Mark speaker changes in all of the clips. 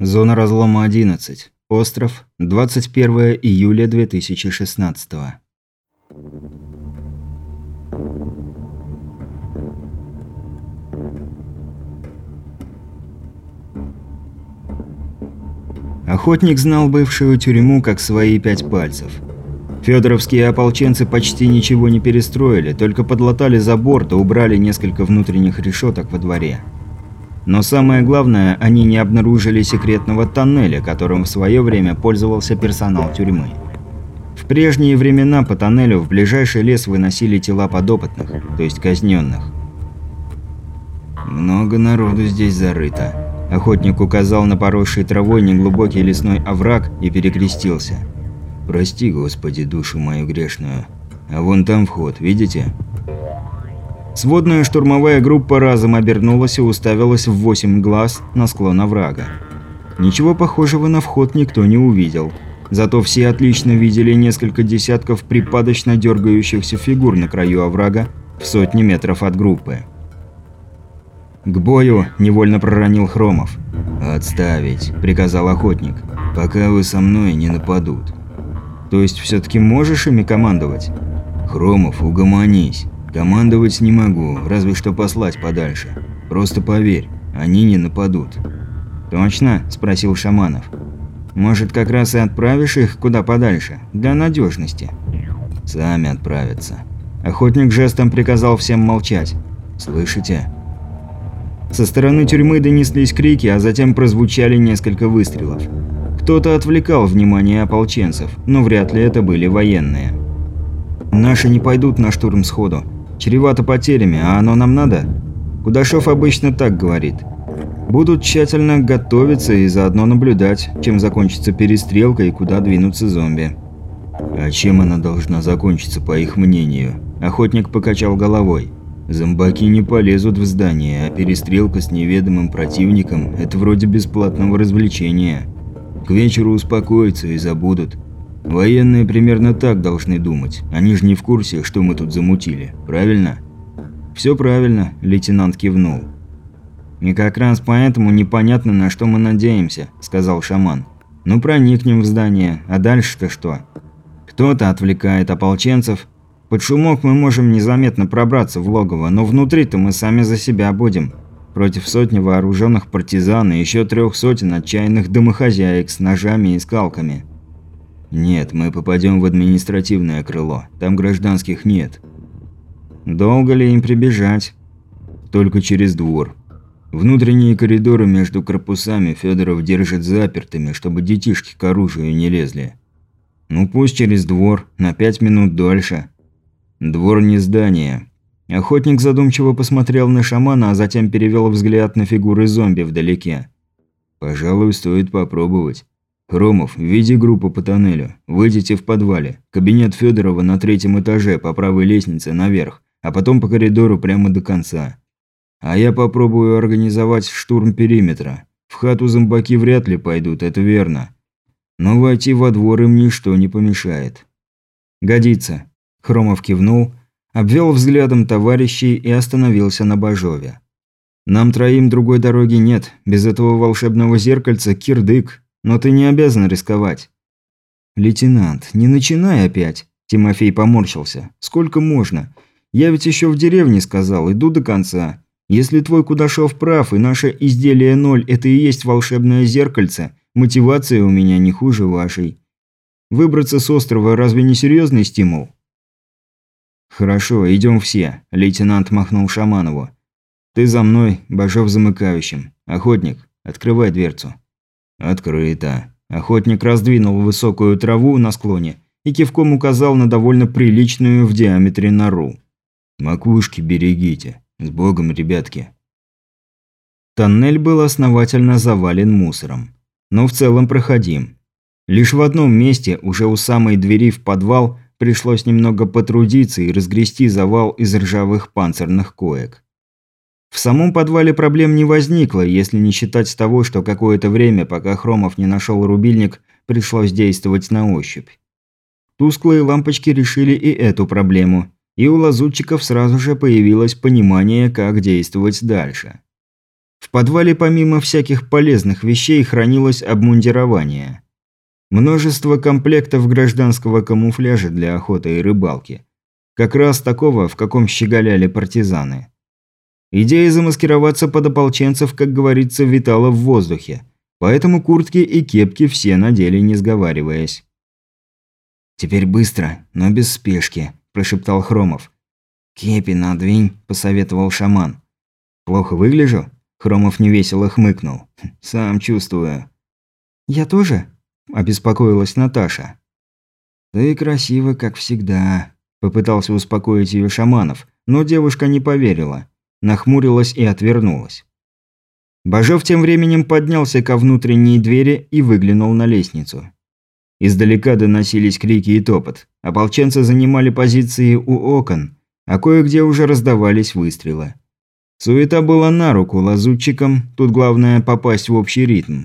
Speaker 1: Зона разлома 11. Остров. 21 июля 2016. Охотник знал бывшую тюрьму как свои пять пальцев. Федоровские ополченцы почти ничего не перестроили, только подлатали забор да убрали несколько внутренних решеток во дворе. Но самое главное, они не обнаружили секретного тоннеля, которым в свое время пользовался персонал тюрьмы. В прежние времена по тоннелю в ближайший лес выносили тела подопытных, то есть казненных. «Много народу здесь зарыто». Охотник указал на поросший травой неглубокий лесной овраг и перекрестился. «Прости, Господи, душу мою грешную. А вон там вход, видите?» Сводная штурмовая группа разом обернулась и уставилась в восемь глаз на склон оврага. Ничего похожего на вход никто не увидел. Зато все отлично видели несколько десятков припадочно дергающихся фигур на краю оврага в сотни метров от группы. «К бою!» – невольно проронил Хромов. «Отставить!» – приказал охотник. «Пока вы со мной не нападут». «То есть все-таки можешь ими командовать?» «Хромов, угомонись!» Командовать не могу, разве что послать подальше. Просто поверь, они не нападут. «Точно?» – спросил Шаманов. «Может, как раз и отправишь их куда подальше, для надежности?» «Сами отправятся». Охотник жестом приказал всем молчать. «Слышите?» Со стороны тюрьмы донеслись крики, а затем прозвучали несколько выстрелов. Кто-то отвлекал внимание ополченцев, но вряд ли это были военные. «Наши не пойдут на штурм сходу», Чревато потерями, а оно нам надо? Кудашов обычно так говорит. Будут тщательно готовиться и заодно наблюдать, чем закончится перестрелка и куда двинутся зомби. А чем она должна закончиться, по их мнению? Охотник покачал головой. Зомбаки не полезут в здание, а перестрелка с неведомым противником – это вроде бесплатного развлечения. К вечеру успокоятся и забудут. Военные примерно так должны думать. Они же не в курсе, что мы тут замутили. Правильно? Все правильно, лейтенант кивнул. И как раз поэтому непонятно, на что мы надеемся, сказал шаман. Ну проникнем в здание, а дальше-то что? Кто-то отвлекает ополченцев. Под шумок мы можем незаметно пробраться в логово, но внутри-то мы сами за себя будем. Против сотни вооруженных партизан и еще трех сотен отчаянных домохозяек с ножами и скалками. «Нет, мы попадем в административное крыло. Там гражданских нет». «Долго ли им прибежать?» «Только через двор. Внутренние коридоры между корпусами Федоров держит запертыми, чтобы детишки к оружию не лезли. Ну пусть через двор, на пять минут дольше. Двор не здание». Охотник задумчиво посмотрел на шамана, а затем перевел взгляд на фигуры зомби вдалеке. «Пожалуй, стоит попробовать. «Хромов, веди группу по тоннелю. Выйдите в подвале. Кабинет Федорова на третьем этаже по правой лестнице наверх, а потом по коридору прямо до конца. А я попробую организовать штурм периметра. В хату зомбаки вряд ли пойдут, это верно. Но войти во двор им ничто не помешает». «Годится». Хромов кивнул, обвел взглядом товарищей и остановился на Бажове. «Нам троим другой дороги нет. Без этого волшебного зеркальца кирдык, но ты не обязан рисковать». «Лейтенант, не начинай опять!» Тимофей поморщился. «Сколько можно? Я ведь еще в деревне сказал, иду до конца. Если твой Кудашов прав, и наше изделие ноль – это и есть волшебное зеркальце, мотивация у меня не хуже вашей. Выбраться с острова разве не серьезный стимул?» «Хорошо, идем все», – лейтенант махнул Шаманову. «Ты за мной, Бажов замыкающим. Охотник, открывай дверцу». «Открыто». Охотник раздвинул высокую траву на склоне и кивком указал на довольно приличную в диаметре нору. «Макушки берегите. С Богом, ребятки». Тоннель был основательно завален мусором. Но в целом проходим. Лишь в одном месте, уже у самой двери в подвал, пришлось немного потрудиться и разгрести завал из ржавых панцирных коек. В самом подвале проблем не возникло, если не считать того, что какое-то время, пока Хромов не нашел рубильник, пришлось действовать на ощупь. Тусклые лампочки решили и эту проблему, и у лазутчиков сразу же появилось понимание, как действовать дальше. В подвале помимо всяких полезных вещей хранилось обмундирование. Множество комплектов гражданского камуфляжа для охоты и рыбалки. Как раз такого, в каком щеголяли партизаны. Идея замаскироваться под ополченцев, как говорится, витала в воздухе, поэтому куртки и кепки все надели, не сговариваясь. «Теперь быстро, но без спешки», – прошептал Хромов. «Кепи надвинь», – посоветовал шаман. «Плохо выгляжу?» – Хромов невесело хмыкнул. «Сам чувствую». «Я тоже?» – обеспокоилась Наташа. «Ты красива, как всегда», – попытался успокоить ее Шаманов, но девушка не поверила, нахмурилась и отвернулась. Бажов тем временем поднялся ко внутренней двери и выглянул на лестницу. Издалека доносились крики и топот. Ополченцы занимали позиции у окон, а кое-где уже раздавались выстрелы. Суета была на руку лазутчикам, тут главное попасть в общий ритм.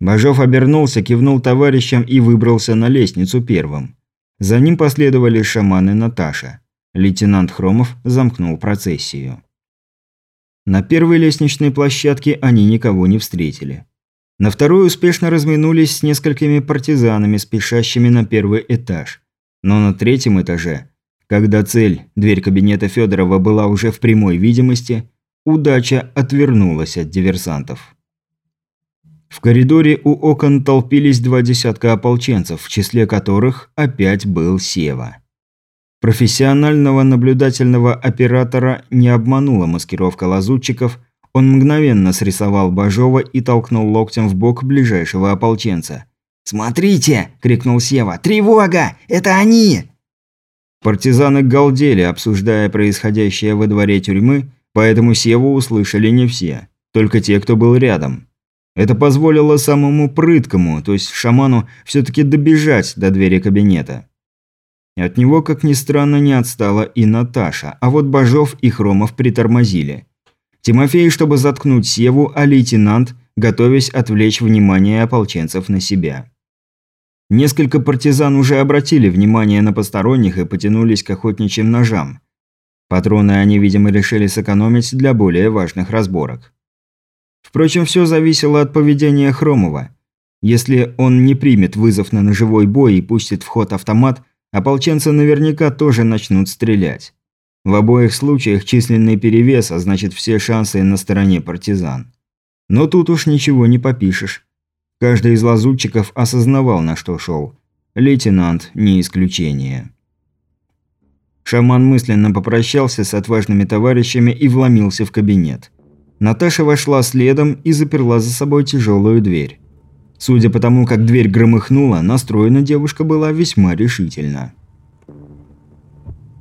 Speaker 1: Бажов обернулся, кивнул товарищам и выбрался на лестницу первым. За ним последовали шаманы Наташа. Лейтенант Хромов замкнул процессию. На первой лестничной площадке они никого не встретили. На второй успешно разминулись с несколькими партизанами, спешащими на первый этаж. Но на третьем этаже, когда цель, дверь кабинета Федорова, была уже в прямой видимости, удача отвернулась от диверсантов. В коридоре у окон толпились два десятка ополченцев, в числе которых опять был Сева. Профессионального наблюдательного оператора не обманула маскировка лазутчиков – он мгновенно срисовал Бажова и толкнул локтем в бок ближайшего ополченца. «Смотрите!» – крикнул Сева. «Тревога! Это они!» Партизаны галдели, обсуждая происходящее во дворе тюрьмы, поэтому Севу услышали не все, только те, кто был рядом. Это позволило самому прыткому, то есть шаману, все-таки добежать до двери кабинета. От него, как ни странно, не отстала и Наташа, а вот Бажов и Хромов притормозили – Тимофей, чтобы заткнуть Севу, а лейтенант, готовясь отвлечь внимание ополченцев на себя. Несколько партизан уже обратили внимание на посторонних и потянулись к охотничьим ножам. Патроны они, видимо, решили сэкономить для более важных разборок. Впрочем, все зависело от поведения Хромова. Если он не примет вызов на ножевой бой и пустит в ход автомат, ополченцы наверняка тоже начнут стрелять. В обоих случаях численный перевес, а значит все шансы на стороне партизан. Но тут уж ничего не попишешь. Каждый из лазутчиков осознавал, на что шел. Лейтенант не исключение. Шаман мысленно попрощался с отважными товарищами и вломился в кабинет. Наташа вошла следом и заперла за собой тяжелую дверь. Судя по тому, как дверь громыхнула, настроена девушка была весьма решительно.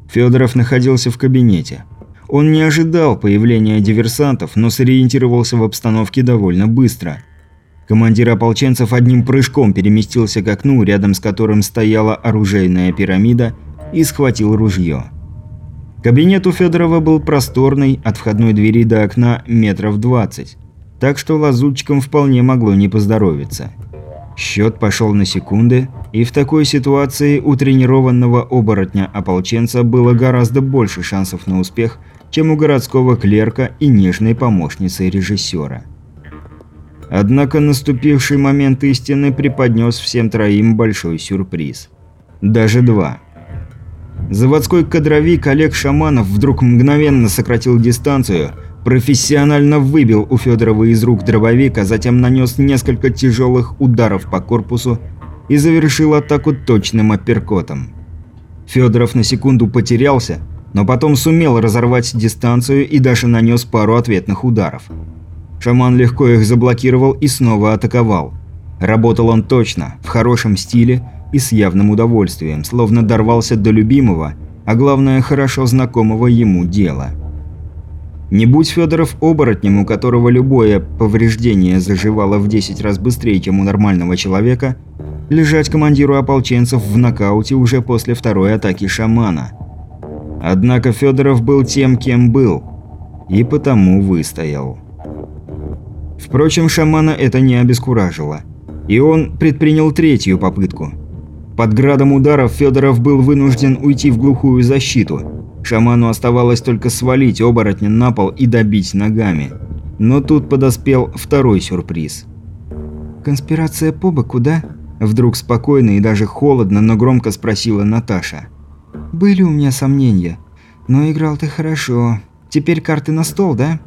Speaker 1: Федоров находился в кабинете. Он не ожидал появления диверсантов, но сориентировался в обстановке довольно быстро. Командир ополченцев одним прыжком переместился к окну, рядом с которым стояла оружейная пирамида, и схватил ружье. Кабинет у Федорова был просторный, от входной двери до окна метров 20, так что лазутчикам вполне могло не поздоровиться. Счет пошел на секунды, и в такой ситуации у тренированного оборотня-ополченца было гораздо больше шансов на успех, чем у городского клерка и нежной помощницы режиссера. Однако наступивший момент истины преподнес всем троим большой сюрприз. Даже два. Заводской кадровик Олег Шаманов вдруг мгновенно сократил дистанцию – профессионально выбил у Федорова из рук дробовик, а затем нанес несколько тяжелых ударов по корпусу и завершил атаку точным апперкотом. Федоров на секунду потерялся, но потом сумел разорвать дистанцию и даже нанес пару ответных ударов. Шаман легко их заблокировал и снова атаковал. Работал он точно, в хорошем стиле и с явным удовольствием, словно дорвался до любимого, а главное, хорошо знакомого ему дела – не будь Федоров оборотнем, у которого любое повреждение заживало в 10 раз быстрее, чем у нормального человека, лежать командиру ополченцев в нокауте уже после второй атаки шамана. Однако Федоров был тем, кем был, и потому выстоял. Впрочем, шамана это не обескуражило, и он предпринял третью попытку. Под градом ударов Федоров был вынужден уйти в глухую защиту – Шаману оставалось только свалить оборотня на пол и добить ногами. Но тут подоспел второй сюрприз.
Speaker 2: «Конспирация по боку, да?»
Speaker 1: Вдруг спокойно и даже холодно, но громко спросила Наташа.
Speaker 2: «Были у меня сомнения. Но играл ты хорошо. Теперь карты на стол, да?»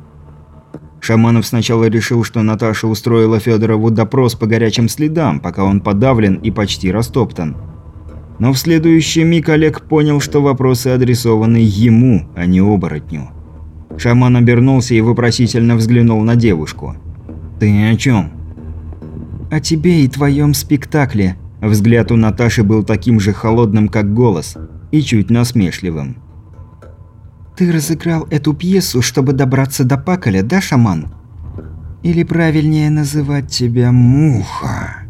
Speaker 1: Шаманов сначала решил, что Наташа устроила Федорову допрос по горячим следам, пока он подавлен и почти растоптан. Но в следующий миг Олег понял, что вопросы адресованы ему, а не оборотню. Шаман обернулся и вопросительно взглянул на девушку. «Ты о чем?»
Speaker 2: «О тебе и твоем спектакле».
Speaker 1: Взгляд у Наташи был таким же холодным, как голос, и чуть насмешливым.
Speaker 2: «Ты разыграл эту пьесу, чтобы добраться до Паколя, да, шаман? Или правильнее называть тебя Муха?»